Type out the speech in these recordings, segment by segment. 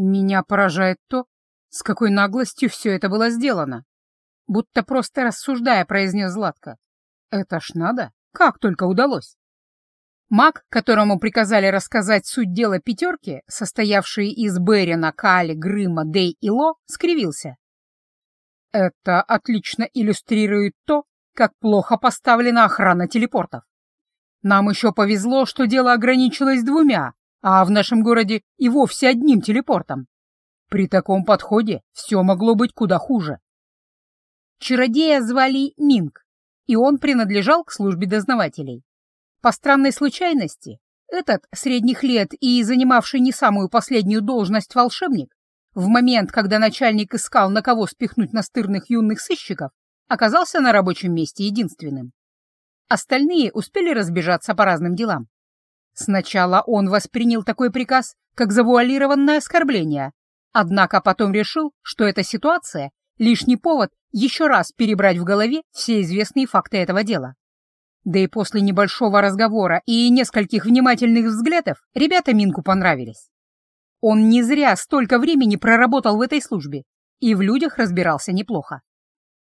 Меня поражает то, с какой наглостью все это было сделано. Будто просто рассуждая, произнес Златко. Это ж надо, как только удалось. Маг, которому приказали рассказать суть дела пятерки, состоявшей из Берина, Кали, Грыма, Дей и Ло, скривился. Это отлично иллюстрирует то, как плохо поставлена охрана телепортов. Нам еще повезло, что дело ограничилось двумя, а в нашем городе и вовсе одним телепортом. При таком подходе все могло быть куда хуже. Чародея звали Минг, и он принадлежал к службе дознавателей. По странной случайности, этот средних лет и занимавший не самую последнюю должность волшебник, в момент, когда начальник искал, на кого спихнуть настырных юных сыщиков, оказался на рабочем месте единственным. Остальные успели разбежаться по разным делам. Сначала он воспринял такой приказ как завуалированное оскорбление, однако потом решил, что эта ситуация — лишний повод еще раз перебрать в голове все известные факты этого дела. Да и после небольшого разговора и нескольких внимательных взглядов ребята Минку понравились. Он не зря столько времени проработал в этой службе и в людях разбирался неплохо.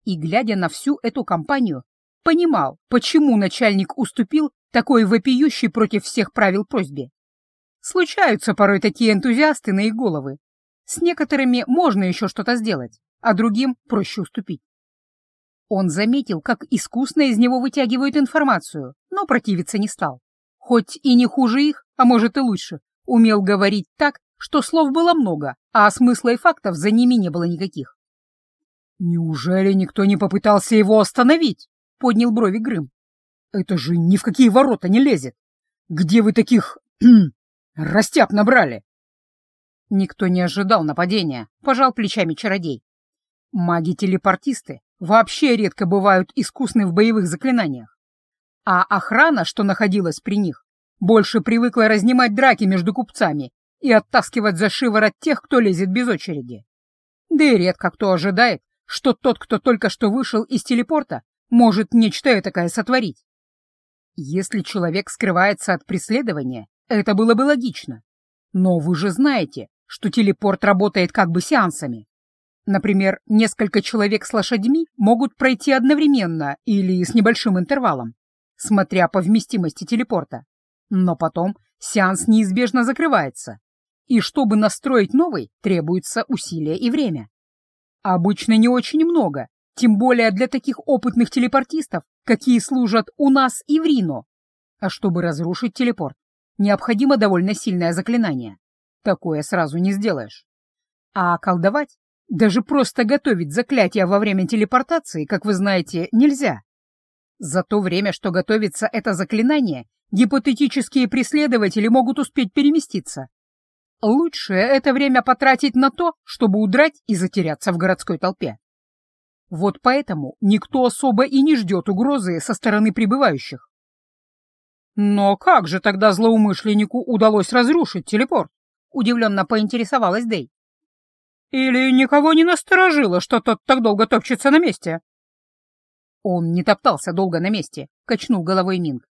И, глядя на всю эту компанию, понимал, почему начальник уступил такой вопиющий против всех правил просьбе. Случаются порой такие энтузиасты на их головы. С некоторыми можно еще что-то сделать, а другим проще уступить. Он заметил, как искусно из него вытягивают информацию, но противиться не стал. Хоть и не хуже их, а может и лучше, умел говорить так, что слов было много, а смысла и фактов за ними не было никаких. «Неужели никто не попытался его остановить?» — поднял брови Грым. «Это же ни в какие ворота не лезет! Где вы таких... растяп набрали?» Никто не ожидал нападения, пожал плечами чародей. Маги-телепортисты вообще редко бывают искусны в боевых заклинаниях. А охрана, что находилась при них, больше привыкла разнимать драки между купцами и оттаскивать за шиворот тех, кто лезет без очереди. Да и редко кто ожидает, что тот, кто только что вышел из телепорта, может нечто такое сотворить. Если человек скрывается от преследования, это было бы логично. Но вы же знаете, что телепорт работает как бы сеансами. Например, несколько человек с лошадьми могут пройти одновременно или с небольшим интервалом, смотря по вместимости телепорта. Но потом сеанс неизбежно закрывается, и чтобы настроить новый, требуется усилие и время. Обычно не очень много, тем более для таких опытных телепортистов, какие служат у нас и в Рино. А чтобы разрушить телепорт, необходимо довольно сильное заклинание. Такое сразу не сделаешь. А колдовать, даже просто готовить заклятие во время телепортации, как вы знаете, нельзя. За то время, что готовится это заклинание, гипотетические преследователи могут успеть переместиться. Лучше это время потратить на то, чтобы удрать и затеряться в городской толпе. Вот поэтому никто особо и не ждет угрозы со стороны прибывающих. Но как же тогда злоумышленнику удалось разрушить телепорт? Удивленно поинтересовалась Дэй. Или никого не насторожило, что тот так долго топчется на месте? Он не топтался долго на месте, качнул головой Минг.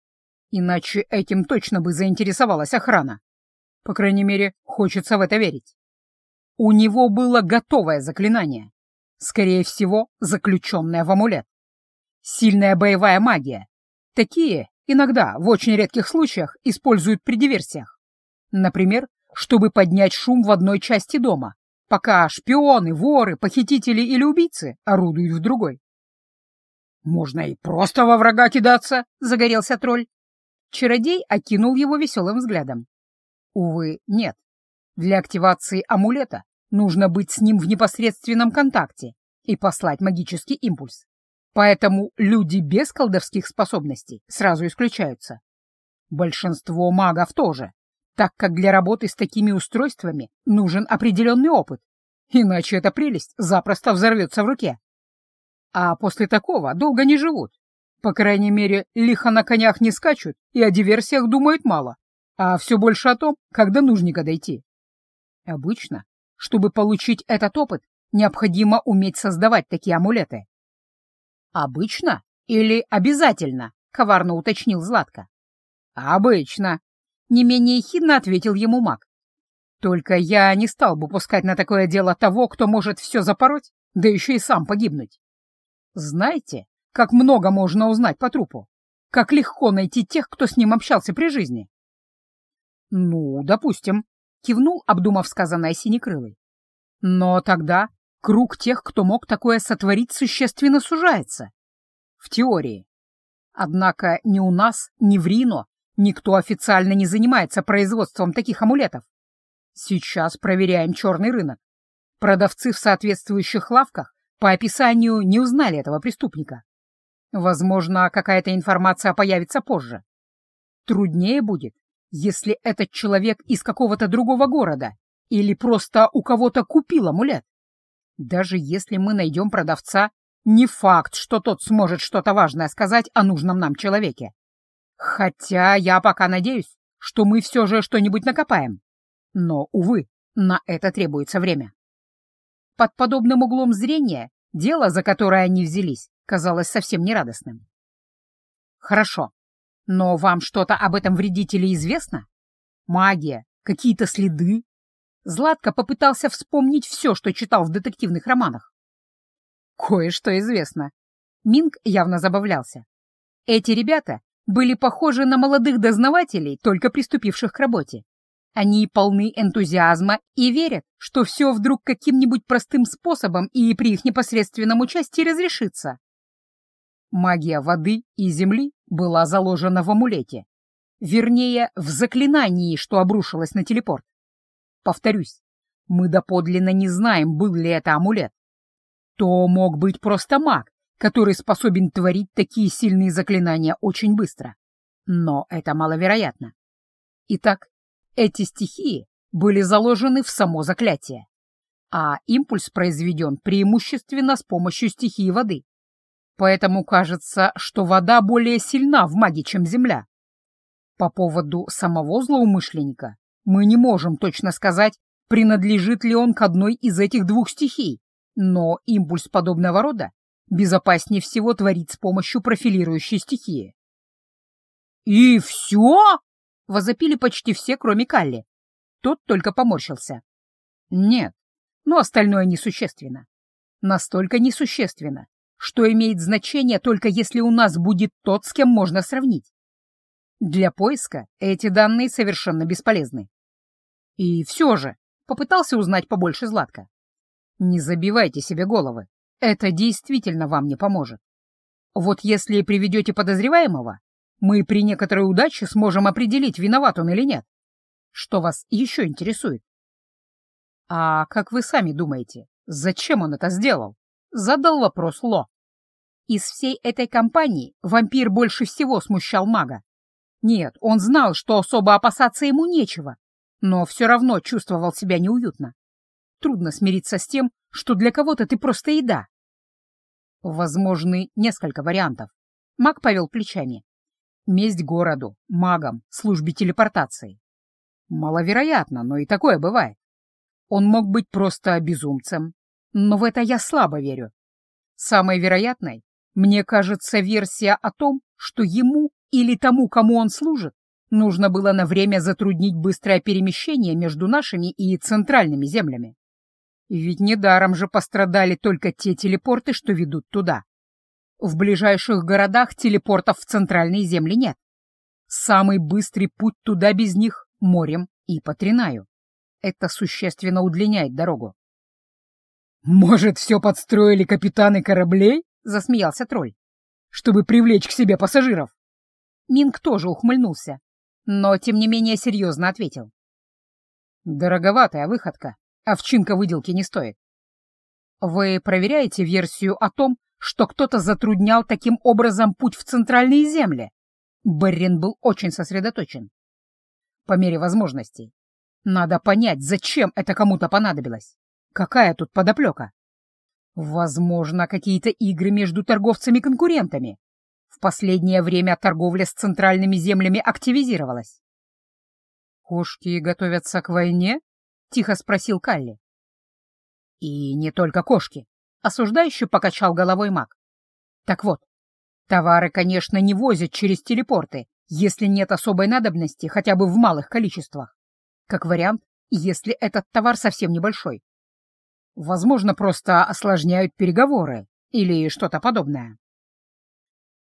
Иначе этим точно бы заинтересовалась охрана. По крайней мере, хочется в это верить. У него было готовое заклинание. Скорее всего, заключенное в амулет. Сильная боевая магия. Такие иногда, в очень редких случаях, используют при диверсиях. Например, чтобы поднять шум в одной части дома, пока шпионы, воры, похитители или убийцы орудуют в другой. «Можно и просто во врага кидаться!» — загорелся тролль. Чародей окинул его веселым взглядом. Увы, нет. Для активации амулета нужно быть с ним в непосредственном контакте и послать магический импульс. Поэтому люди без колдовских способностей сразу исключаются. Большинство магов тоже так как для работы с такими устройствами нужен определенный опыт, иначе эта прелесть запросто взорвется в руке. А после такого долго не живут. По крайней мере, лихо на конях не скачут и о диверсиях думают мало, а все больше о том, когда нужника дойти. Обычно, чтобы получить этот опыт, необходимо уметь создавать такие амулеты. «Обычно или обязательно?» — коварно уточнил Златко. «Обычно», не менее хидно ответил ему маг. Только я не стал бы пускать на такое дело того, кто может все запороть, да еще и сам погибнуть. Знаете, как много можно узнать по трупу? Как легко найти тех, кто с ним общался при жизни? Ну, допустим, кивнул, обдумав сказанное синекрылый. Но тогда круг тех, кто мог такое сотворить, существенно сужается. В теории. Однако ни у нас, ни в Рино никто официально не занимается производством таких амулетов. Сейчас проверяем черный рынок. Продавцы в соответствующих лавках по описанию не узнали этого преступника. Возможно, какая-то информация появится позже. Труднее будет, если этот человек из какого-то другого города или просто у кого-то купил амулет. Даже если мы найдем продавца, не факт, что тот сможет что-то важное сказать о нужном нам человеке. Хотя я пока надеюсь, что мы все же что-нибудь накопаем. Но, увы, на это требуется время. Под подобным углом зрения дело, за которое они взялись, казалось совсем нерадостным. Хорошо, но вам что-то об этом вредителе известно? Магия, какие-то следы? Златко попытался вспомнить все, что читал в детективных романах. Кое-что известно. Минг явно забавлялся. Эти ребята были похожи на молодых дознавателей, только приступивших к работе. Они полны энтузиазма и верят, что все вдруг каким-нибудь простым способом и при их непосредственном участии разрешится. Магия воды и земли была заложена в амулете. Вернее, в заклинании, что обрушилось на телепорт. Повторюсь, мы доподлинно не знаем, был ли это амулет. То мог быть просто маг, который способен творить такие сильные заклинания очень быстро. Но это маловероятно. Итак, эти стихии были заложены в само заклятие, а импульс произведен преимущественно с помощью стихии воды. Поэтому кажется, что вода более сильна в маге, чем земля. По поводу самого злоумышленника мы не можем точно сказать, принадлежит ли он к одной из этих двух стихий, но импульс подобного рода безопаснее всего творить с помощью профилирующей стихии. «И все?» — возопили почти все, кроме Калли. Тот только поморщился. «Нет, но остальное несущественно. Настолько несущественно, что имеет значение только если у нас будет тот, с кем можно сравнить. Для поиска эти данные совершенно бесполезны. И все же попытался узнать побольше Златка. Не забивайте себе головы, это действительно вам не поможет. Вот если приведете подозреваемого, мы при некоторой удаче сможем определить, виноват он или нет. Что вас еще интересует? А как вы сами думаете, зачем он это сделал? Задал вопрос Ло. Из всей этой компании вампир больше всего смущал мага. Нет, он знал, что особо опасаться ему нечего, но все равно чувствовал себя неуютно. Трудно смириться с тем, что для кого-то ты просто еда. Возможны несколько вариантов. Маг повел плечами. Месть городу, магам, службе телепортации. Маловероятно, но и такое бывает. Он мог быть просто безумцем, но в это я слабо верю. Самой вероятной, мне кажется, версия о том, что ему или тому, кому он служит, нужно было на время затруднить быстрое перемещение между нашими и центральными землями. Ведь недаром же пострадали только те телепорты, что ведут туда. В ближайших городах телепортов в центральной земли нет. Самый быстрый путь туда без них — морем и по Тринаю. Это существенно удлиняет дорогу. «Может, все подстроили капитаны кораблей?» — засмеялся тролль. «Чтобы привлечь к себе пассажиров». Минг тоже ухмыльнулся, но, тем не менее, серьезно ответил. «Дороговатая выходка. Овчинка выделки не стоит. Вы проверяете версию о том, что кто-то затруднял таким образом путь в центральные земли. Беррин был очень сосредоточен. По мере возможностей. Надо понять, зачем это кому-то понадобилось. Какая тут подоплека? Возможно, какие-то игры между торговцами-конкурентами. В последнее время торговля с центральными землями активизировалась. «Кошки готовятся к войне?» — тихо спросил Калли. «И не только кошки», Осуждающе покачал головой маг. Так вот, товары, конечно, не возят через телепорты, если нет особой надобности хотя бы в малых количествах. Как вариант, если этот товар совсем небольшой. Возможно, просто осложняют переговоры или что-то подобное.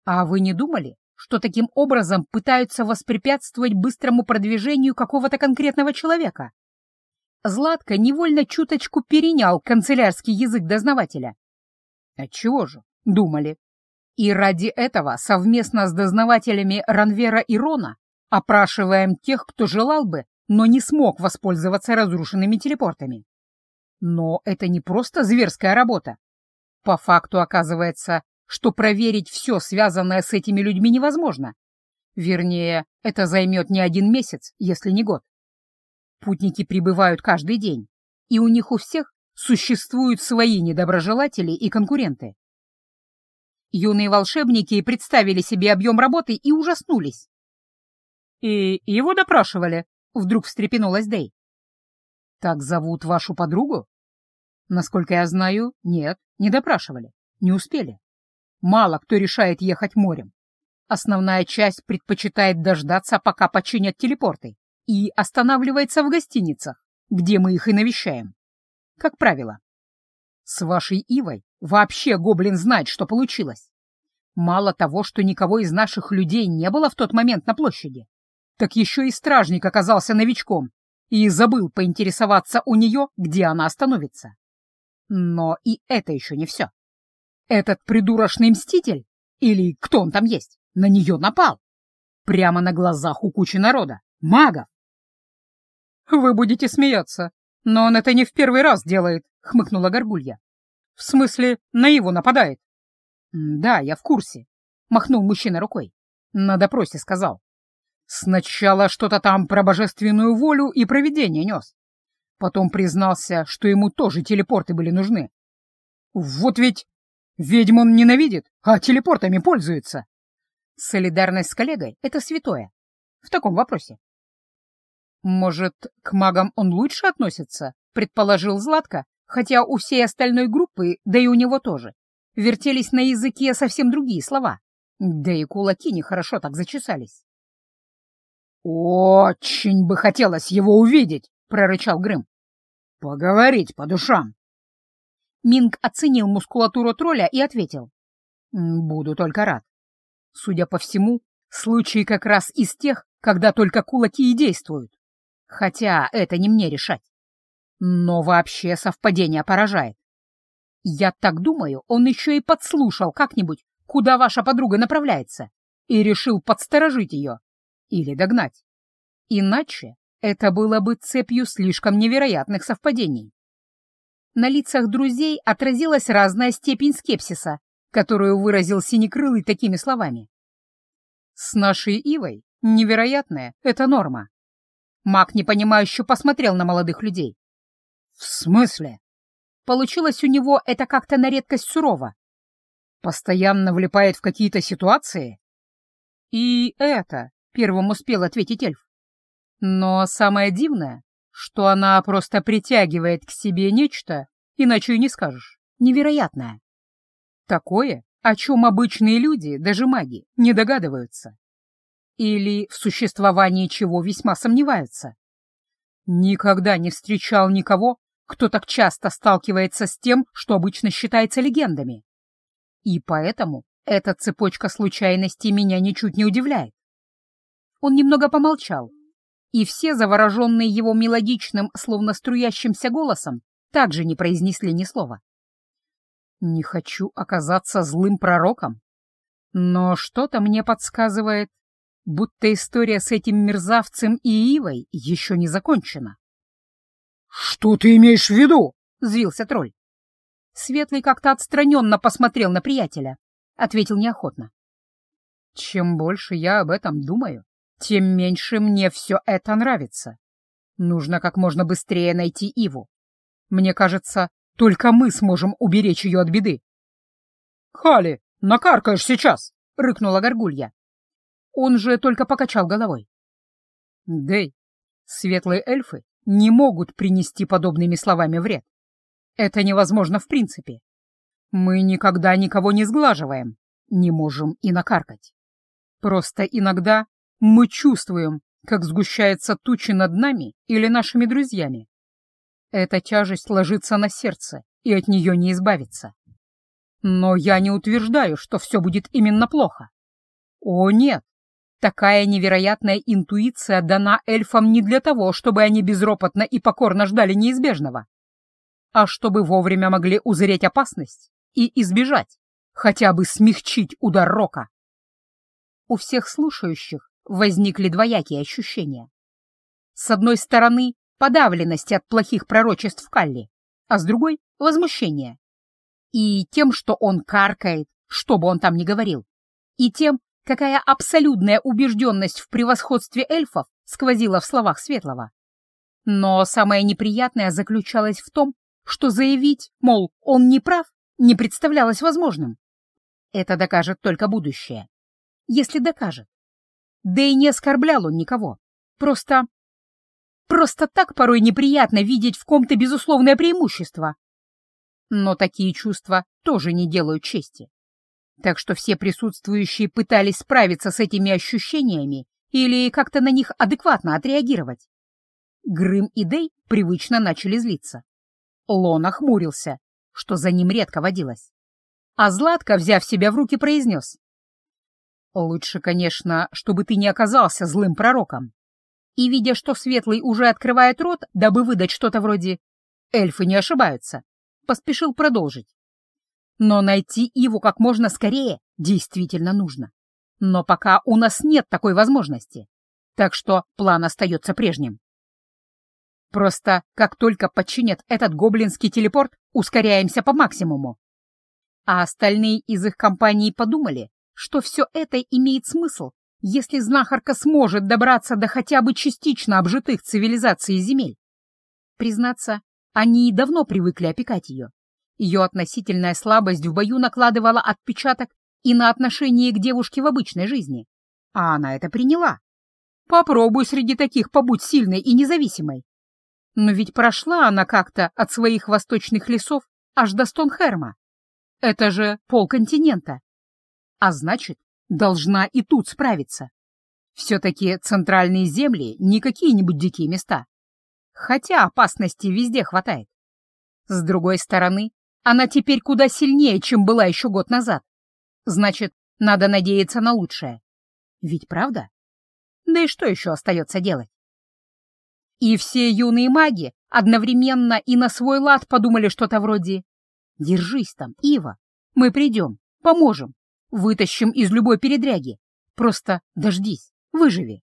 А вы не думали, что таким образом пытаются воспрепятствовать быстрому продвижению какого-то конкретного человека? Златко невольно чуточку перенял канцелярский язык дознавателя. Отчего же? Думали. И ради этого совместно с дознавателями Ранвера и Рона опрашиваем тех, кто желал бы, но не смог воспользоваться разрушенными телепортами. Но это не просто зверская работа. По факту оказывается, что проверить все, связанное с этими людьми, невозможно. Вернее, это займет не один месяц, если не год. Путники прибывают каждый день, и у них у всех существуют свои недоброжелатели и конкуренты. Юные волшебники представили себе объем работы и ужаснулись. «И его допрашивали?» — вдруг встрепенулась Дэй. «Так зовут вашу подругу?» «Насколько я знаю, нет, не допрашивали, не успели. Мало кто решает ехать морем. Основная часть предпочитает дождаться, пока починят телепорты, и останавливается в гостиницах, где мы их и навещаем. Как правило. С вашей Ивой вообще гоблин знает, что получилось. Мало того, что никого из наших людей не было в тот момент на площади, так еще и стражник оказался новичком и забыл поинтересоваться у нее, где она остановится. Но и это еще не все. Этот придурочный мститель, или кто он там есть, на нее напал. Прямо на глазах у кучи народа, магов. «Вы будете смеяться, но он это не в первый раз делает», — хмыкнула Горгулья. «В смысле, на его нападает?» «Да, я в курсе», — махнул мужчина рукой. На допросе сказал. Сначала что-то там про божественную волю и провидение нес. Потом признался, что ему тоже телепорты были нужны. Вот ведь Ведьм он ненавидит, а телепортами пользуется. Солидарность с коллегой — это святое. В таком вопросе. Может, к магам он лучше относится, предположил Златко, хотя у всей остальной группы, да и у него тоже, вертелись на языке совсем другие слова. Да и кулаки нехорошо так зачесались. «Очень бы хотелось его увидеть!» — прорычал Грым. «Поговорить по душам!» Минг оценил мускулатуру тролля и ответил. «Буду только рад. Судя по всему, случай как раз из тех, когда только кулаки и действуют. Хотя это не мне решать. Но вообще совпадение поражает. Я так думаю, он еще и подслушал как-нибудь, куда ваша подруга направляется, и решил подсторожить ее или догнать. Иначе это было бы цепью слишком невероятных совпадений. На лицах друзей отразилась разная степень скепсиса, которую выразил Синекрылый такими словами. «С нашей Ивой невероятная — это норма». Маг непонимающе посмотрел на молодых людей. «В смысле?» Получилось у него это как-то на редкость сурово. Постоянно влипает в какие-то ситуации? И это, первым успел ответить эльф. Но самое дивное, что она просто притягивает к себе нечто, иначе и не скажешь, невероятное. Такое, о чем обычные люди, даже маги, не догадываются. Или в существовании чего весьма сомневаются. Никогда не встречал никого, кто так часто сталкивается с тем, что обычно считается легендами. И поэтому эта цепочка случайностей меня ничуть не удивляет. Он немного помолчал, и все, завороженные его мелодичным, словно струящимся голосом, также не произнесли ни слова. Не хочу оказаться злым пророком, но что-то мне подсказывает, будто история с этим мерзавцем и Ивой еще не закончена. «Что ты имеешь в виду?» — взвился тролль. Светлый как-то отстраненно посмотрел на приятеля, ответил неохотно. «Чем больше я об этом думаю, тем меньше мне все это нравится. Нужно как можно быстрее найти Иву. Мне кажется, только мы сможем уберечь ее от беды. «Хали, накаркаешь сейчас!» — рыкнула Горгулья. Он же только покачал головой. «Дэй, светлые эльфы не могут принести подобными словами вред. Это невозможно в принципе. Мы никогда никого не сглаживаем, не можем и накаркать. Просто иногда мы чувствуем, как сгущается тучи над нами или нашими друзьями. Эта тяжесть ложится на сердце, и от нее не избавиться. Но я не утверждаю, что все будет именно плохо. О, нет! Такая невероятная интуиция дана эльфам не для того, чтобы они безропотно и покорно ждали неизбежного, а чтобы вовремя могли узреть опасность и избежать, хотя бы смягчить удар рока. У всех слушающих возникли двоякие ощущения. С одной стороны, подавленность от плохих пророчеств Калли, а с другой — возмущение. И тем, что он каркает, что бы он там ни говорил, и тем, какая абсолютная убежденность в превосходстве эльфов сквозила в словах Светлого. Но самое неприятное заключалось в том, что заявить, мол, он не прав, не представлялось возможным. Это докажет только будущее. Если докажет. Да и не оскорблял он никого. Просто... Просто так порой неприятно видеть в ком-то безусловное преимущество. Но такие чувства тоже не делают чести. Так что все присутствующие пытались справиться с этими ощущениями или как-то на них адекватно отреагировать. Грым и Дей привычно начали злиться. Лон охмурился, что за ним редко водилось. А Златко, взяв себя в руки, произнес. «Лучше, конечно, чтобы ты не оказался злым пророком». И, видя, что Светлый уже открывает рот, дабы выдать что-то вроде «эльфы не ошибаются», поспешил продолжить. Но найти его как можно скорее действительно нужно. Но пока у нас нет такой возможности. Так что план остается прежним. Просто как только подчинят этот гоблинский телепорт, ускоряемся по максимуму. А остальные из их компании подумали, что все это имеет смысл, если знахарка сможет добраться до хотя бы частично обжитых цивилизаций земель. Признаться, они и давно привыкли опекать ее. Ее относительная слабость в бою накладывала отпечаток и на отношение к девушке в обычной жизни. А она это приняла. Попробуй среди таких побудь сильной и независимой. Но ведь прошла она как-то от своих восточных лесов аж до Стонхерма. Это же полконтинента. А значит, должна и тут справиться. Все-таки центральные земли не какие-нибудь дикие места. Хотя опасности везде хватает. С другой стороны, она теперь куда сильнее, чем была еще год назад. Значит, надо надеяться на лучшее. Ведь правда? Да и что еще остается делать? И все юные маги одновременно и на свой лад подумали что-то вроде «Держись там, Ива, мы придем, поможем, вытащим из любой передряги, просто дождись, выживи».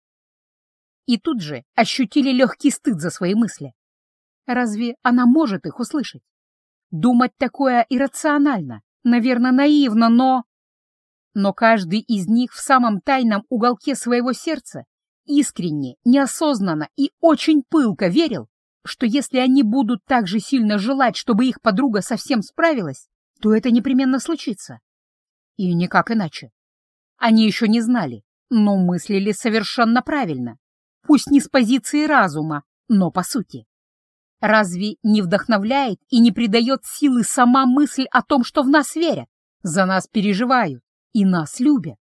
И тут же ощутили легкий стыд за свои мысли. Разве она может их услышать? Думать такое иррационально, наверное, наивно, но... Но каждый из них в самом тайном уголке своего сердца искренне, неосознанно и очень пылко верил, что если они будут так же сильно желать, чтобы их подруга совсем справилась, то это непременно случится. И никак иначе. Они еще не знали, но мыслили совершенно правильно. Пусть не с позиции разума, но по сути. Разве не вдохновляет и не придает силы сама мысль о том, что в нас верят, за нас переживают и нас любят?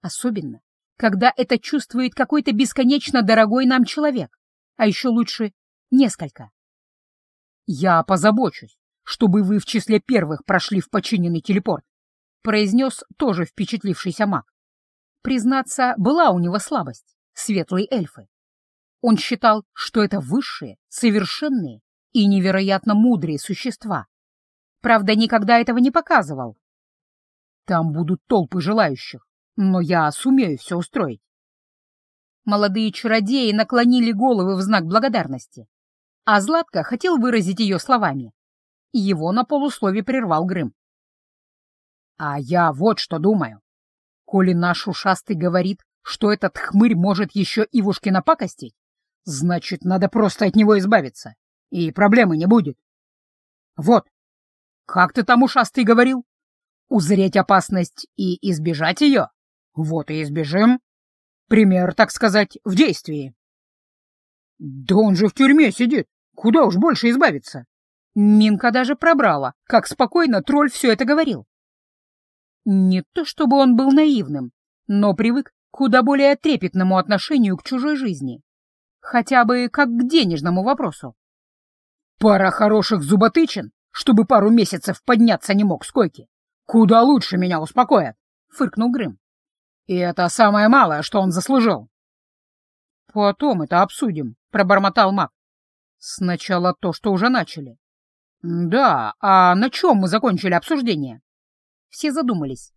Особенно, когда это чувствует какой-то бесконечно дорогой нам человек, а еще лучше несколько. «Я позабочусь, чтобы вы в числе первых прошли в починенный телепорт», произнес тоже впечатлившийся маг. Признаться, была у него слабость, светлые эльфы. Он считал, что это высшие, совершенные и невероятно мудрые существа. Правда, никогда этого не показывал. Там будут толпы желающих, но я сумею все устроить. Молодые чародеи наклонили головы в знак благодарности, а Златко хотел выразить ее словами. Его на полуслове прервал Грым. «А я вот что думаю. Коли наш ушастый говорит, что этот хмырь может еще Ивушке напакостить, Значит, надо просто от него избавиться, и проблемы не будет. Вот, как ты там, ушастый, говорил? Узреть опасность и избежать ее? Вот и избежим. Пример, так сказать, в действии. Да он же в тюрьме сидит. Куда уж больше избавиться? Минка даже пробрала, как спокойно тролль все это говорил. Не то чтобы он был наивным, но привык, куда более трепетному отношению к чужой жизни, хотя бы как к денежному вопросу. Пара хороших зуботычин, чтобы пару месяцев подняться не мог с койки, куда лучше меня успокоят, — фыркнул Грым. И это самое малое, что он заслужил. Потом это обсудим, — пробормотал маг. Сначала то, что уже начали. Да, а на чем мы закончили обсуждение? Все задумались.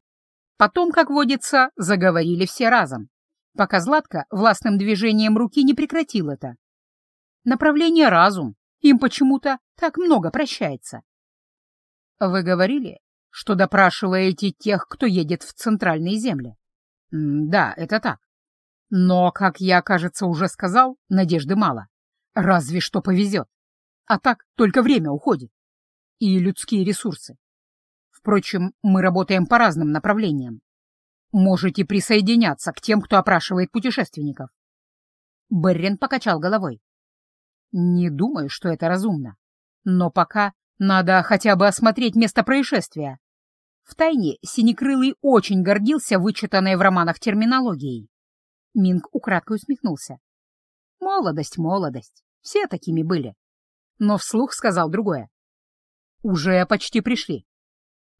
Потом, как водится, заговорили все разом, пока Златка властным движением руки не прекратил это. Направление разум, им почему-то так много прощается. Вы говорили, что допрашиваете тех, кто едет в центральные земли? Да, это так. Но, как я, кажется, уже сказал, надежды мало. Разве что повезет. А так только время уходит. И людские ресурсы. Впрочем, мы работаем по разным направлениям. Можете присоединяться к тем, кто опрашивает путешественников. Беррин покачал головой. Не думаю, что это разумно. Но пока надо хотя бы осмотреть место происшествия. Втайне Синекрылый очень гордился вычитанной в романах терминологией. Минг украдкой усмехнулся. Молодость, молодость. Все такими были. Но вслух сказал другое. Уже почти пришли.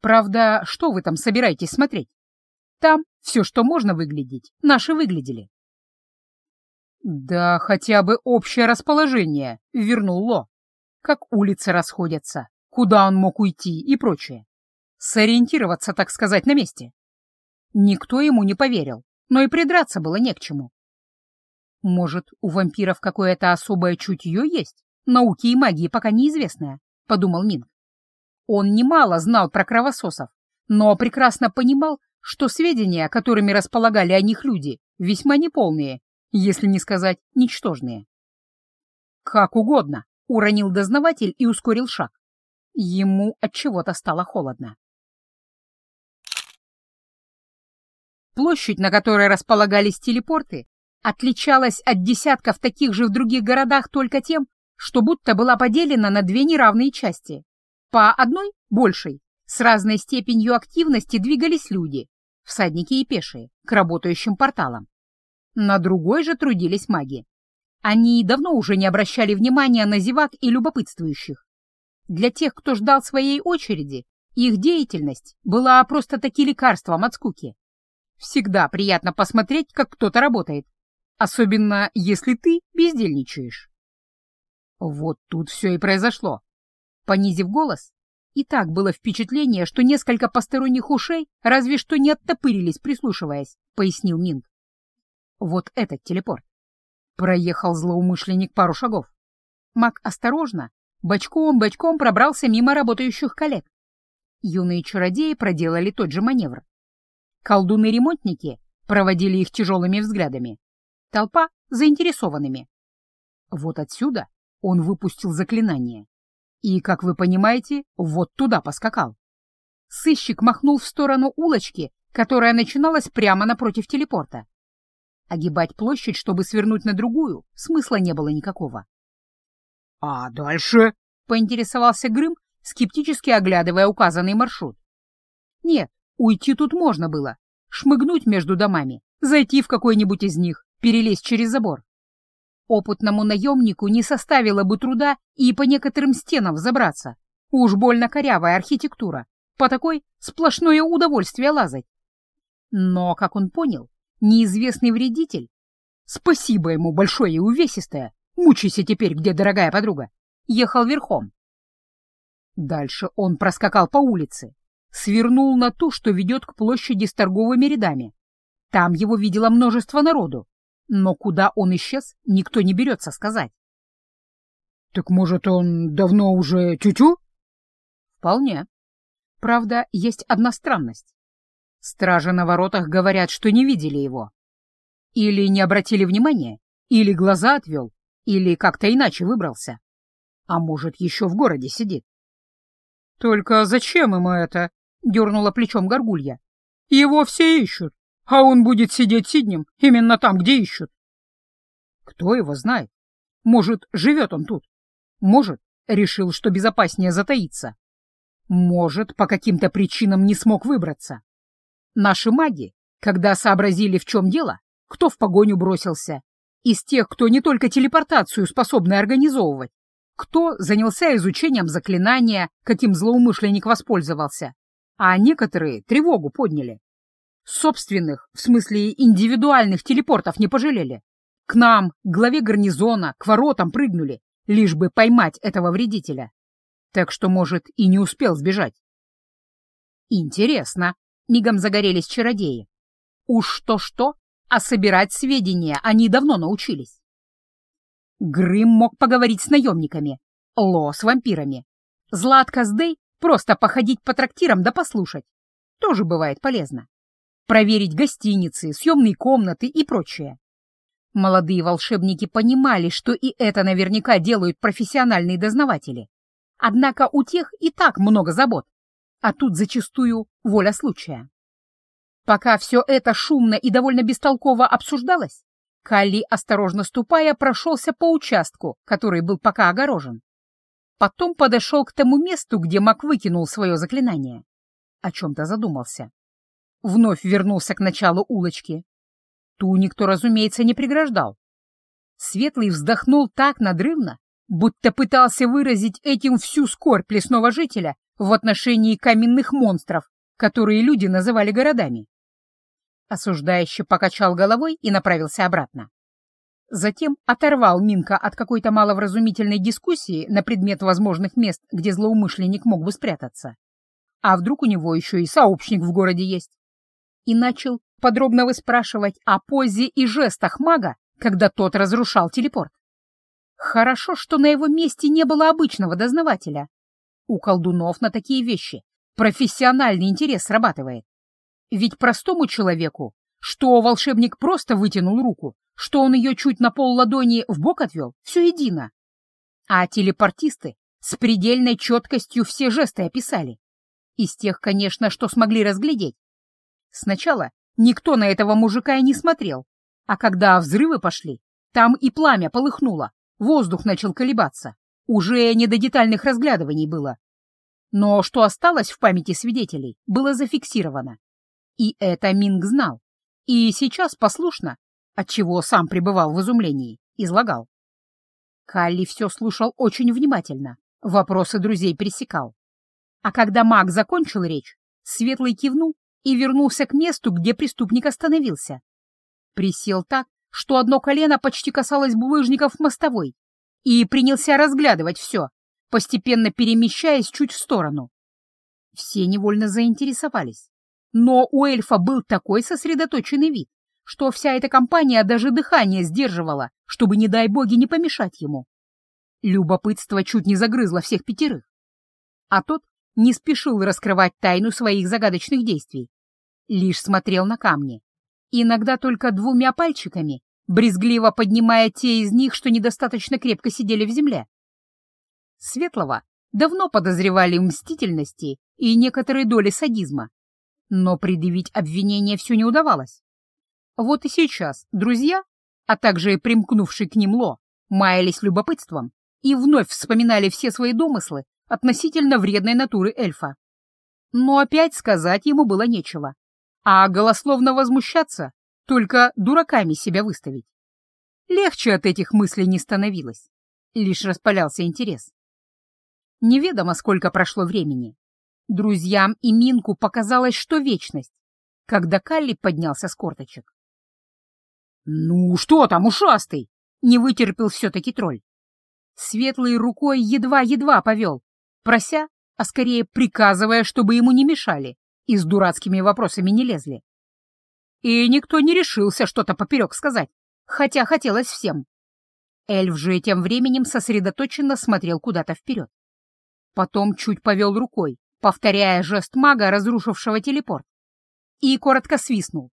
Правда, что вы там собираетесь смотреть? Там все, что можно выглядеть, наши выглядели. Да хотя бы общее расположение, вернул Ло. Как улицы расходятся, куда он мог уйти и прочее. Сориентироваться, так сказать, на месте. Никто ему не поверил, но и придраться было не к чему. Может, у вампиров какое-то особое чутье есть? Науки и магии пока неизвестное, — подумал Минг. Он немало знал про кровососов, но прекрасно понимал, что сведения, которыми располагали о них люди, весьма неполные, если не сказать ничтожные. «Как угодно», — уронил дознаватель и ускорил шаг. Ему от чего-то стало холодно. Площадь, на которой располагались телепорты, отличалась от десятков таких же в других городах только тем, что будто была поделена на две неравные части. По одной, большей, с разной степенью активности двигались люди, всадники и пешие, к работающим порталам. На другой же трудились маги. Они давно уже не обращали внимания на зевак и любопытствующих. Для тех, кто ждал своей очереди, их деятельность была просто-таки лекарством от скуки. Всегда приятно посмотреть, как кто-то работает, особенно если ты бездельничаешь. Вот тут все и произошло. Понизив голос, и так было впечатление, что несколько посторонних ушей разве что не оттопырились, прислушиваясь, — пояснил Минг. Вот этот телепорт. Проехал злоумышленник пару шагов. Маг осторожно, бочком-бочком пробрался мимо работающих коллег. Юные чародеи проделали тот же маневр. Колдуны-ремонтники проводили их тяжелыми взглядами. Толпа — заинтересованными. Вот отсюда он выпустил заклинание. И, как вы понимаете, вот туда поскакал. Сыщик махнул в сторону улочки, которая начиналась прямо напротив телепорта. Огибать площадь, чтобы свернуть на другую, смысла не было никакого. — А дальше? — поинтересовался Грым, скептически оглядывая указанный маршрут. — Нет, уйти тут можно было. Шмыгнуть между домами, зайти в какой-нибудь из них, перелезть через забор. Опытному наемнику не составило бы труда и по некоторым стенам забраться. Уж больно корявая архитектура. По такой сплошное удовольствие лазать. Но, как он понял, неизвестный вредитель, спасибо ему большое и увесистое, мучайся теперь, где дорогая подруга, ехал верхом. Дальше он проскакал по улице, свернул на ту, что ведет к площади с торговыми рядами. Там его видело множество народу, но куда он исчез, никто не берется сказать. — Так, может, он давно уже тю-тю? — Вполне. Правда, есть одна странность. Стражи на воротах говорят, что не видели его. Или не обратили внимания, или глаза отвел, или как-то иначе выбрался. А может, еще в городе сидит. — Только зачем ему это? — дернула плечом горгулья. — Его все ищут а он будет сидеть сиднем именно там, где ищут. Кто его знает? Может, живет он тут? Может, решил, что безопаснее затаиться? Может, по каким-то причинам не смог выбраться? Наши маги, когда сообразили, в чем дело, кто в погоню бросился. Из тех, кто не только телепортацию способны организовывать, кто занялся изучением заклинания, каким злоумышленник воспользовался, а некоторые тревогу подняли. Собственных, в смысле индивидуальных телепортов не пожалели. К нам, к главе гарнизона, к воротам прыгнули, лишь бы поймать этого вредителя. Так что, может, и не успел сбежать. Интересно, мигом загорелись чародеи. Уж что-что, а собирать сведения они давно научились. Грым мог поговорить с наемниками, Ло с вампирами. Златка с Дэй просто походить по трактирам да послушать. Тоже бывает полезно. Проверить гостиницы, съемные комнаты и прочее. Молодые волшебники понимали, что и это наверняка делают профессиональные дознаватели. Однако у тех и так много забот, а тут зачастую воля случая. Пока все это шумно и довольно бестолково обсуждалось, Калли, осторожно ступая, прошелся по участку, который был пока огорожен. Потом подошел к тому месту, где Мак выкинул свое заклинание. О чем-то задумался. Вновь вернулся к началу улочки. Ту никто, разумеется, не преграждал. Светлый вздохнул так надрывно, будто пытался выразить этим всю скорбь лесного жителя в отношении каменных монстров, которые люди называли городами. Осуждающе покачал головой и направился обратно. Затем оторвал Минка от какой-то маловразумительной дискуссии на предмет возможных мест, где злоумышленник мог бы спрятаться. А вдруг у него еще и сообщник в городе есть? И начал подробно выспрашивать о позе и жестах мага, когда тот разрушал телепорт. Хорошо, что на его месте не было обычного дознавателя. У колдунов на такие вещи профессиональный интерес срабатывает. Ведь простому человеку, что волшебник просто вытянул руку, что он ее чуть на пол ладони в бок отвел, все едино. А телепортисты с предельной четкостью все жесты описали. Из тех, конечно, что смогли разглядеть. Сначала никто на этого мужика и не смотрел, а когда взрывы пошли, там и пламя полыхнуло, воздух начал колебаться. Уже не до детальных разглядываний было. Но что осталось в памяти свидетелей, было зафиксировано. И это Минг знал. И сейчас послушно, отчего сам пребывал в изумлении, излагал. Калли все слушал очень внимательно, вопросы друзей пересекал. А когда маг закончил речь, Светлый кивнул и вернулся к месту, где преступник остановился. Присел так, что одно колено почти касалось булыжников мостовой, и принялся разглядывать все, постепенно перемещаясь чуть в сторону. Все невольно заинтересовались. Но у эльфа был такой сосредоточенный вид, что вся эта компания даже дыхание сдерживала, чтобы, не дай боги, не помешать ему. Любопытство чуть не загрызло всех пятерых. А тот не спешил раскрывать тайну своих загадочных действий. Лишь смотрел на камни. Иногда только двумя пальчиками, брезгливо поднимая те из них, что недостаточно крепко сидели в земле. Светлого давно подозревали в мстительности и некоторые доли садизма, но предъявить обвинение все не удавалось. Вот и сейчас друзья, а также и примкнувший к ним Ло, маялись любопытством и вновь вспоминали все свои домыслы относительно вредной натуры эльфа. Но опять сказать ему было нечего, а голословно возмущаться, только дураками себя выставить. Легче от этих мыслей не становилось, лишь распалялся интерес. Неведомо, сколько прошло времени, Друзьям и Минку показалось, что вечность, когда Калли поднялся с корточек. «Ну что там, ушастый?» — не вытерпел все-таки тролль. Светлой рукой едва-едва повел, прося, а скорее приказывая, чтобы ему не мешали и с дурацкими вопросами не лезли. И никто не решился что-то поперек сказать, хотя хотелось всем. Эльф же тем временем сосредоточенно смотрел куда-то вперед. Потом чуть повел рукой, повторяя жест мага, разрушившего телепорт, и коротко свистнул.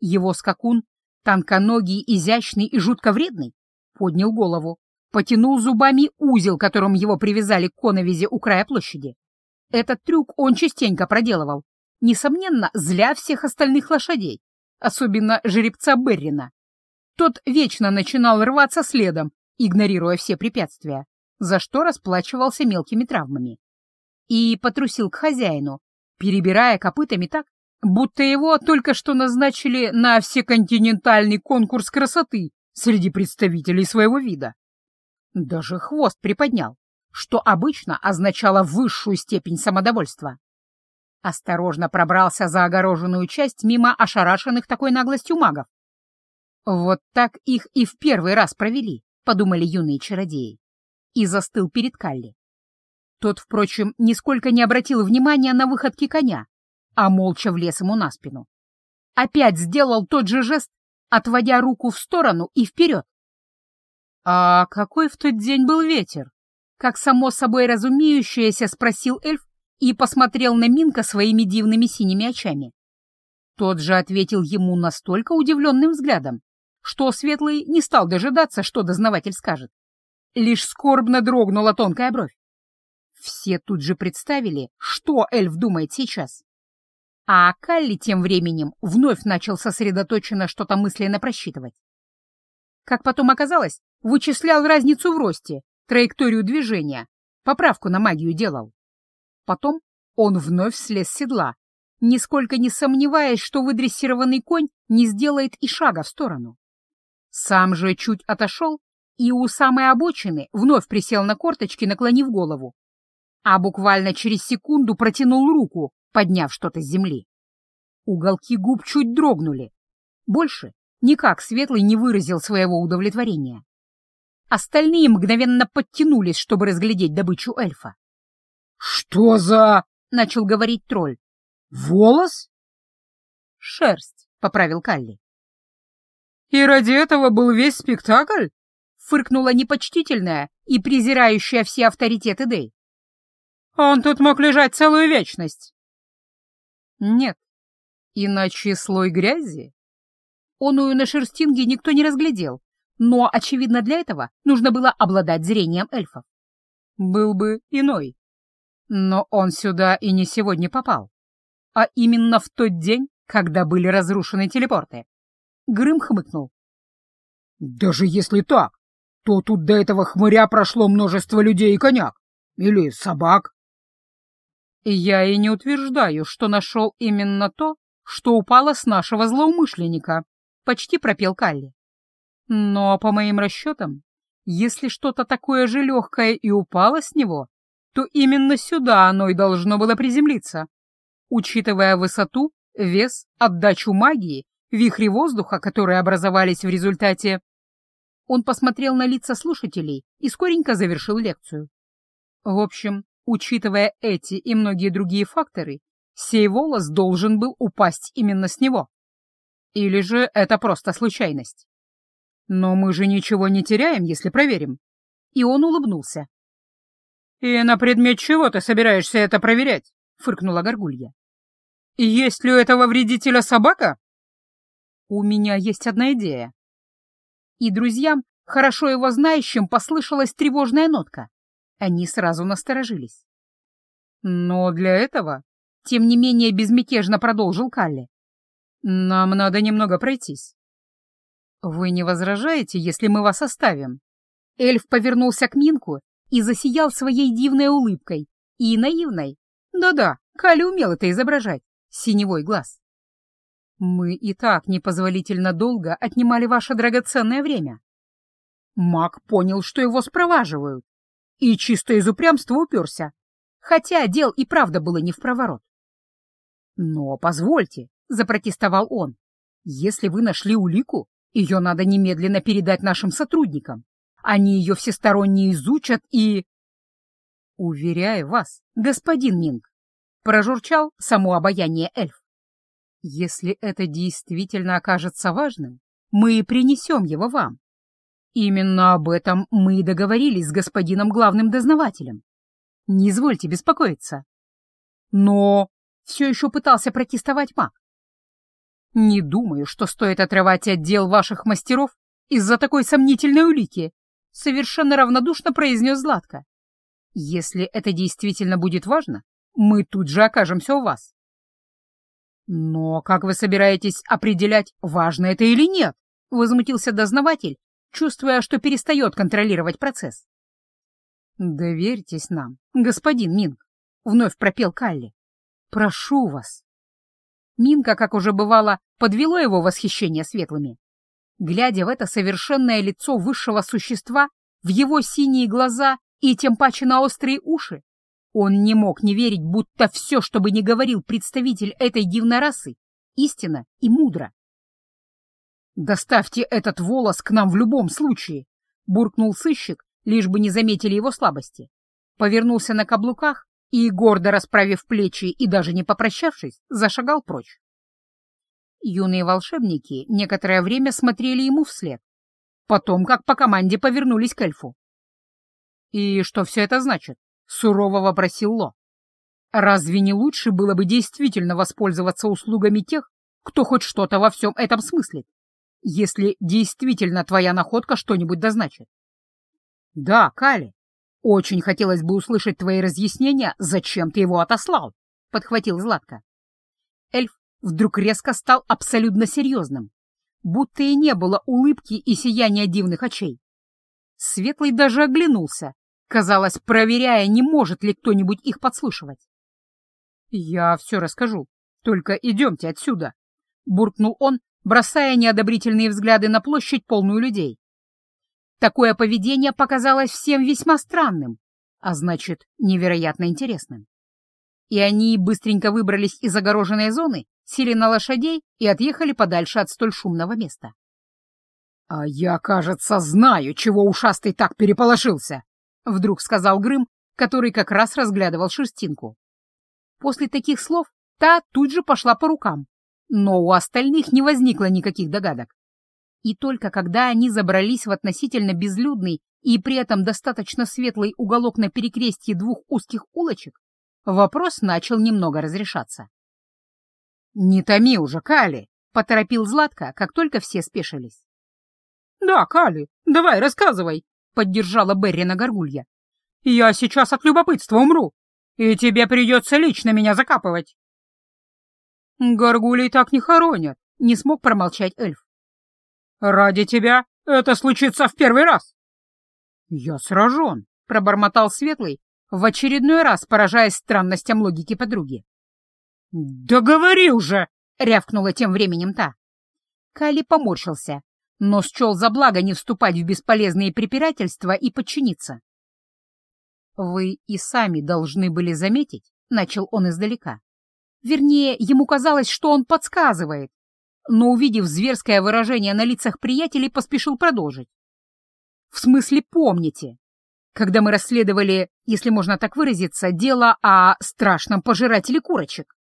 Его скакун, тонконогий, изящный и жутко вредный, поднял голову, потянул зубами узел, которым его привязали к коновизе у края площади. Этот трюк он частенько проделывал, несомненно, зля всех остальных лошадей, особенно жеребца Беррина. Тот вечно начинал рваться следом, игнорируя все препятствия, за что расплачивался мелкими травмами и потрусил к хозяину, перебирая копытами так, будто его только что назначили на всеконтинентальный конкурс красоты среди представителей своего вида. Даже хвост приподнял, что обычно означало высшую степень самодовольства. Осторожно пробрался за огороженную часть мимо ошарашенных такой наглостью магов. Вот так их и в первый раз провели, подумали юные чародеи, и застыл перед Калли. Тот, впрочем, нисколько не обратил внимания на выходки коня, а молча влез ему на спину. Опять сделал тот же жест, отводя руку в сторону и вперед. «А какой в тот день был ветер?» Как само собой разумеющееся спросил эльф и посмотрел на Минка своими дивными синими очами. Тот же ответил ему настолько удивленным взглядом, что Светлый не стал дожидаться, что дознаватель скажет. Лишь скорбно дрогнула тонкая бровь. Все тут же представили, что эльф думает сейчас. А Калли тем временем вновь начал сосредоточенно что-то мысленно просчитывать. Как потом оказалось, вычислял разницу в росте, траекторию движения, поправку на магию делал. Потом он вновь слез с седла, нисколько не сомневаясь, что выдрессированный конь не сделает и шага в сторону. Сам же чуть отошел и у самой обочины вновь присел на корточки, наклонив голову, а буквально через секунду протянул руку, подняв что-то с земли. Уголки губ чуть дрогнули. Больше никак Светлый не выразил своего удовлетворения. Остальные мгновенно подтянулись, чтобы разглядеть добычу эльфа. «Что за...» — начал говорить тролль. «Волос?» «Шерсть», — поправил Калли. «И ради этого был весь спектакль?» — фыркнула непочтительная и презирающая все авторитеты Дэй. «Он тут мог лежать целую вечность». Нет, иначе слой грязи. Оную на шерстинге никто не разглядел, но, очевидно, для этого нужно было обладать зрением эльфов. Был бы иной. Но он сюда и не сегодня попал, а именно в тот день, когда были разрушены телепорты. Грым хмыкнул. «Даже если так, то тут до этого хмыря прошло множество людей и коняк. Или собак. Я и не утверждаю, что нашел именно то, что упало с нашего злоумышленника, — почти пропел Калли. Но, по моим расчетам, если что-то такое же легкое и упало с него, то именно сюда оно и должно было приземлиться. Учитывая высоту, вес, отдачу магии, вихри воздуха, которые образовались в результате... Он посмотрел на лица слушателей и скоренько завершил лекцию. В общем, Учитывая эти и многие другие факторы, сей волос должен был упасть именно с него. Или же это просто случайность? Но мы же ничего не теряем, если проверим. И он улыбнулся. «И на предмет чего ты собираешься это проверять?» — фыркнула Горгулья. «Есть ли у этого вредителя собака?» «У меня есть одна идея». И друзьям, хорошо его знающим, послышалась тревожная нотка. Они сразу насторожились. Но для этого, тем не менее безмятежно продолжил Калли, нам надо немного пройтись. Вы не возражаете, если мы вас оставим? Эльф повернулся к Минку и засиял своей дивной улыбкой и наивной. Да-да, Калли умел это изображать, синевой глаз. Мы и так непозволительно долго отнимали ваше драгоценное время. Маг понял, что его спроваживают, и чисто из упрямства уперся, хотя дел и правда было не в проворот. «Но позвольте», — запротестовал он, — «если вы нашли улику, ее надо немедленно передать нашим сотрудникам. Они ее всесторонне изучат и...» «Уверяю вас, господин Минг», — прожурчал само обаяние эльф. «Если это действительно окажется важным, мы принесем его вам. Именно об этом мы и договорились с господином главным дознавателем. Не извольте беспокоиться. Но все еще пытался протестовать маг. Не думаю, что стоит отрывать отдел ваших мастеров из-за такой сомнительной улики, совершенно равнодушно произнес Златко. Если это действительно будет важно, мы тут же окажемся у вас. Но как вы собираетесь определять, важно это или нет? Возмутился дознаватель, чувствуя, что перестает контролировать процесс. «Доверьтесь нам, господин Минг», — вновь пропел Калли. «Прошу вас». Минка, как уже бывало, подвело его восхищение светлыми. Глядя в это совершенное лицо высшего существа, в его синие глаза и тем паче на острые уши, он не мог не верить, будто все, что бы ни говорил представитель этой дивной расы, истина и мудро. «Доставьте этот волос к нам в любом случае!» — буркнул сыщик, лишь бы не заметили его слабости. Повернулся на каблуках и, гордо расправив плечи и даже не попрощавшись, зашагал прочь. Юные волшебники некоторое время смотрели ему вслед, потом, как по команде, повернулись к эльфу. «И что все это значит?» — сурово вопросил Ло. «Разве не лучше было бы действительно воспользоваться услугами тех, кто хоть что-то во всем этом смыслит, если действительно твоя находка что-нибудь дозначит?» «Да, Кали, очень хотелось бы услышать твои разъяснения, зачем ты его отослал», — подхватил Златко. Эльф вдруг резко стал абсолютно серьезным, будто и не было улыбки и сияния дивных очей. Светлый даже оглянулся, казалось, проверяя, не может ли кто-нибудь их подслушивать. «Я все расскажу, только идемте отсюда», — буркнул он, бросая неодобрительные взгляды на площадь, полную людей. Такое поведение показалось всем весьма странным, а значит, невероятно интересным. И они быстренько выбрались из огороженной зоны, сели на лошадей и отъехали подальше от столь шумного места. — А я, кажется, знаю, чего ушастый так переполошился, — вдруг сказал Грым, который как раз разглядывал шерстинку. После таких слов та тут же пошла по рукам, но у остальных не возникло никаких догадок. И только когда они забрались в относительно безлюдный и при этом достаточно светлый уголок на перекрестье двух узких улочек, вопрос начал немного разрешаться. «Не томи уже, Кали!» — поторопил Златко, как только все спешились. «Да, Кали, давай, рассказывай!» — поддержала Беррина Горгулья. «Я сейчас от любопытства умру, и тебе придется лично меня закапывать!» «Горгулей так не хоронят!» — не смог промолчать эльф. Ради тебя это случится в первый раз. Я сражен, пробормотал Светлый, в очередной раз поражаясь странностям логики подруги. «Да говори уже!» — рявкнула тем временем та. Кали поморщился, но счел за благо не вступать в бесполезные препирательства и подчиниться. «Вы и сами должны были заметить», — начал он издалека. Вернее, ему казалось, что он подсказывает, но, увидев зверское выражение на лицах приятелей, поспешил продолжить. «В смысле, помните, когда мы расследовали, если можно так выразиться, дело о страшном пожирателе курочек?»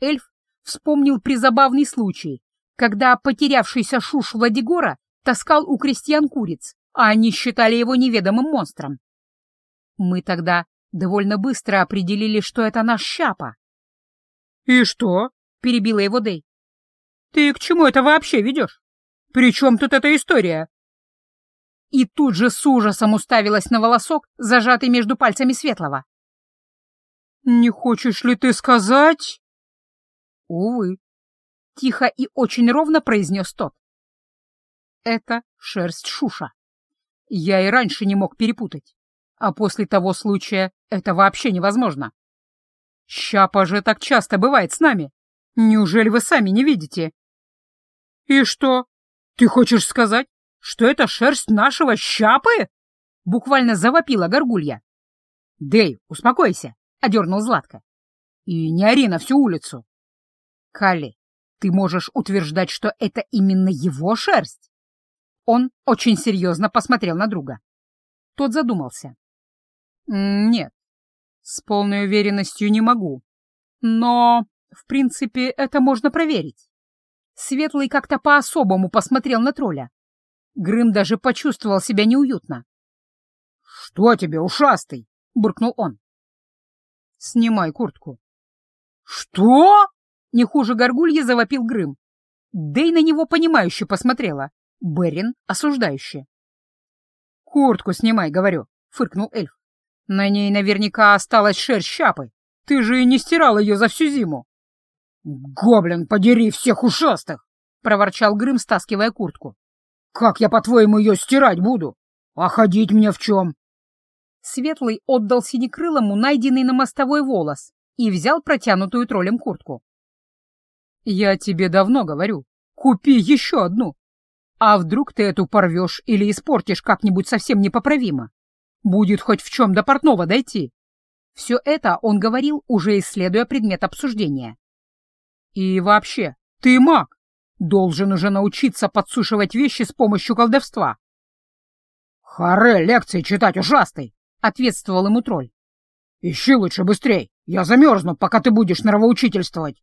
Эльф вспомнил призабавный случай, когда потерявшийся Шуш Владигора таскал у крестьян куриц, а они считали его неведомым монстром. Мы тогда довольно быстро определили, что это наш Щапа. «И что?» — перебила его Дэй. Ты к чему это вообще ведешь? При чем тут эта история?» И тут же с ужасом уставилась на волосок, зажатый между пальцами Светлого. «Не хочешь ли ты сказать?» «Увы», — тихо и очень ровно произнес тот. «Это шерсть Шуша. Я и раньше не мог перепутать, а после того случая это вообще невозможно. Щапа же так часто бывает с нами. Неужели вы сами не видите?» «И что? Ты хочешь сказать, что это шерсть нашего щапы?» Буквально завопила горгулья. «Дэй, успокойся», — одернул Златко. «И не ори на всю улицу». «Калли, ты можешь утверждать, что это именно его шерсть?» Он очень серьезно посмотрел на друга. Тот задумался. «Нет, с полной уверенностью не могу. Но, в принципе, это можно проверить. Светлый как-то по-особому посмотрел на тролля. Грым даже почувствовал себя неуютно. — Что тебе, ушастый? — буркнул он. — Снимай куртку. — Что? — не хуже горгульи завопил Грым. Дэй на него понимающе посмотрела. Берин осуждающе. — Куртку снимай, говорю, — фыркнул эльф. — На ней наверняка осталась шерсть щапы. Ты же и не стирал ее за всю зиму. «Гоблин, подери всех ушастых!» — проворчал Грым, стаскивая куртку. «Как я, по-твоему, ее стирать буду? А ходить мне в чем?» Светлый отдал синекрылому найденный на мостовой волос и взял протянутую троллем куртку. Я тебе давно говорю, купи еще одну. А вдруг ты эту порвешь или испортишь как-нибудь совсем непоправимо? Будет хоть в чем до портного дойти. Все это он говорил, уже исследуя предмет обсуждения. И вообще, ты маг, должен уже научиться подсушивать вещи с помощью колдовства. «Харе, лекции читать ужасный!» — ответствовал ему тролль. «Ищи лучше быстрей, я замерзну, пока ты будешь нравоучительствовать.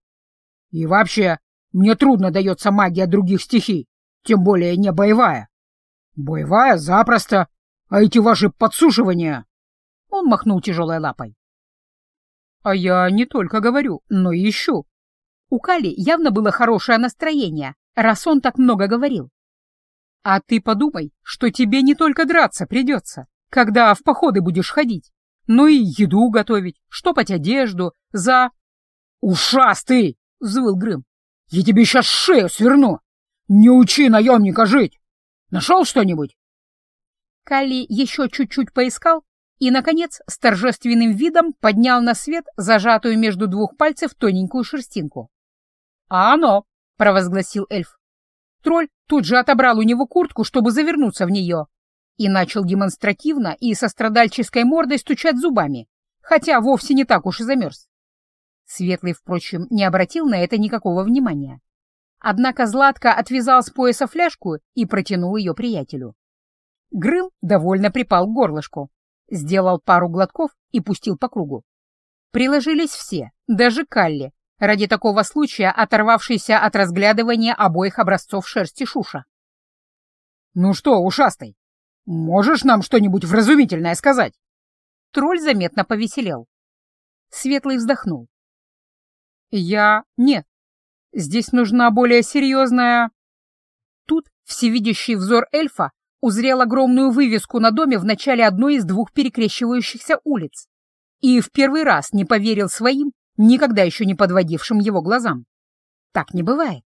И вообще, мне трудно дается магия других стихий, тем более не боевая. Боевая запросто, а эти ваши подсушивания...» Он махнул тяжелой лапой. «А я не только говорю, но и ищу». У Кали явно было хорошее настроение, раз он так много говорил. «А ты подумай, что тебе не только драться придется, когда в походы будешь ходить, но и еду готовить, штопать одежду, за...» «Ушастый!» — взвыл Грым. «Я тебе сейчас шею сверну! Не учи наемника жить! Нашел что-нибудь?» Калли еще чуть-чуть поискал и, наконец, с торжественным видом поднял на свет зажатую между двух пальцев тоненькую шерстинку. «А оно!» — провозгласил эльф. Тролль тут же отобрал у него куртку, чтобы завернуться в нее, и начал демонстративно и со страдальческой мордой стучать зубами, хотя вовсе не так уж и замерз. Светлый, впрочем, не обратил на это никакого внимания. Однако Златко отвязал с пояса фляжку и протянул ее приятелю. Грым довольно припал к горлышку, сделал пару глотков и пустил по кругу. Приложились все, даже Калли, ради такого случая оторвавшийся от разглядывания обоих образцов шерсти Шуша. «Ну что, ушастый, можешь нам что-нибудь вразумительное сказать?» Тролль заметно повеселел. Светлый вздохнул. «Я... нет. Здесь нужна более серьезная...» Тут всевидящий взор эльфа узрел огромную вывеску на доме в начале одной из двух перекрещивающихся улиц и в первый раз не поверил своим, никогда еще не подводившим его глазам. Так не бывает.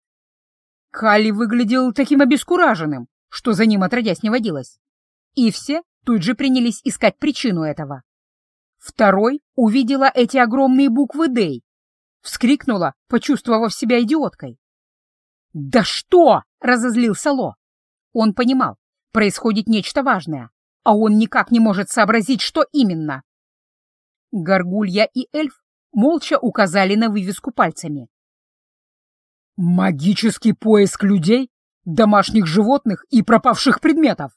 Калли выглядел таким обескураженным, что за ним отродясь не водилось. И все тут же принялись искать причину этого. Второй увидела эти огромные буквы «Дэй», вскрикнула, почувствовав себя идиоткой. «Да что!» — разозлился Ло. Он понимал, происходит нечто важное, а он никак не может сообразить, что именно. Горгулья и эльф молча указали на вывеску пальцами. «Магический поиск людей, домашних животных и пропавших предметов!»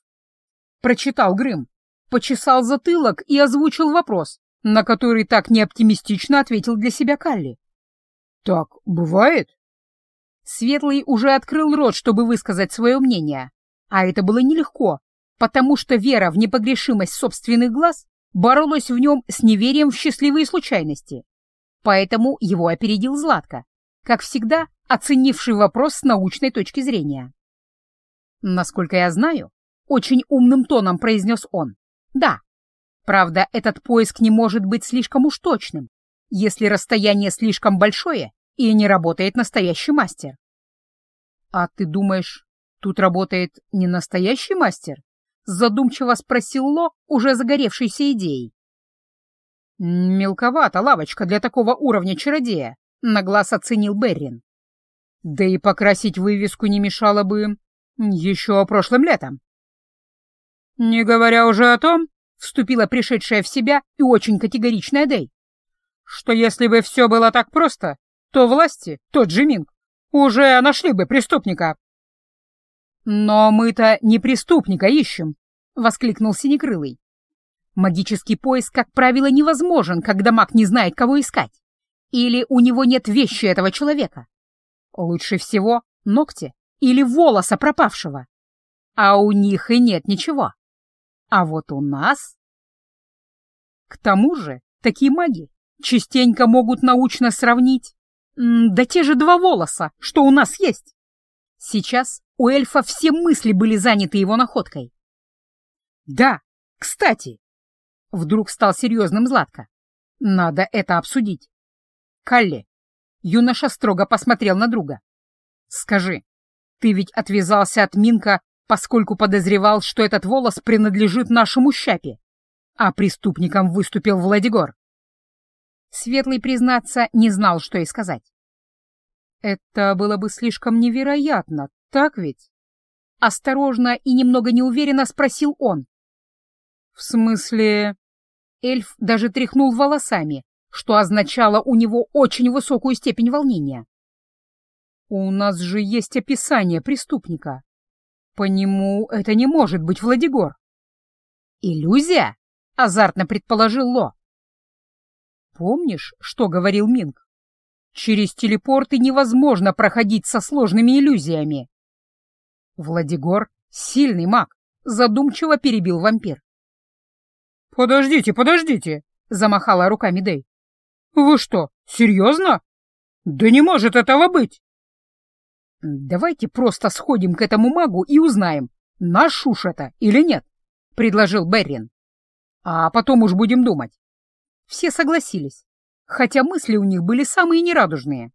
Прочитал Грым, почесал затылок и озвучил вопрос, на который так неоптимистично ответил для себя Калли. «Так бывает?» Светлый уже открыл рот, чтобы высказать свое мнение, а это было нелегко, потому что вера в непогрешимость собственных глаз боролась в нем с неверием в счастливые случайности. Поэтому его опередил Златко, как всегда оценивший вопрос с научной точки зрения. Насколько я знаю, очень умным тоном произнес он. Да, правда, этот поиск не может быть слишком уж точным, если расстояние слишком большое и не работает настоящий мастер. А ты думаешь, тут работает не настоящий мастер? Задумчиво спросил Ло, уже загоревшейся идеей. «Мелковата лавочка для такого уровня чародея», — на глаз оценил Беррин. «Да и покрасить вывеску не мешало бы еще прошлым летом». «Не говоря уже о том», — вступила пришедшая в себя и очень категоричная Дэй, «что если бы все было так просто, то власти, тот же Минг, уже нашли бы преступника». «Но мы-то не преступника ищем», — воскликнул Синекрылый. Магический поиск, как правило, невозможен, когда маг не знает, кого искать. Или у него нет вещи этого человека. Лучше всего ногти или волоса пропавшего. А у них и нет ничего. А вот у нас... К тому же, такие маги частенько могут научно сравнить... Да те же два волоса, что у нас есть. Сейчас у эльфа все мысли были заняты его находкой. Да, кстати, Вдруг стал серьезным Златко. Надо это обсудить. Калли, юноша строго посмотрел на друга. Скажи, ты ведь отвязался от Минка, поскольку подозревал, что этот волос принадлежит нашему щапе, а преступником выступил Владигор. Светлый, признаться, не знал, что и сказать. Это было бы слишком невероятно, так ведь? Осторожно и немного неуверенно спросил он. В смысле... Эльф даже тряхнул волосами, что означало у него очень высокую степень волнения. У нас же есть описание преступника. По нему это не может быть Владигор. Иллюзия? Азартно предположил Ло. Помнишь, что говорил Минг? Через телепорты невозможно проходить со сложными иллюзиями. Владигор — сильный маг, задумчиво перебил вампир. «Подождите, подождите!» — замахала руками Дэй. «Вы что, серьезно? Да не может этого быть!» «Давайте просто сходим к этому магу и узнаем, наш уж это или нет», — предложил Беррин. «А потом уж будем думать». Все согласились, хотя мысли у них были самые нерадужные.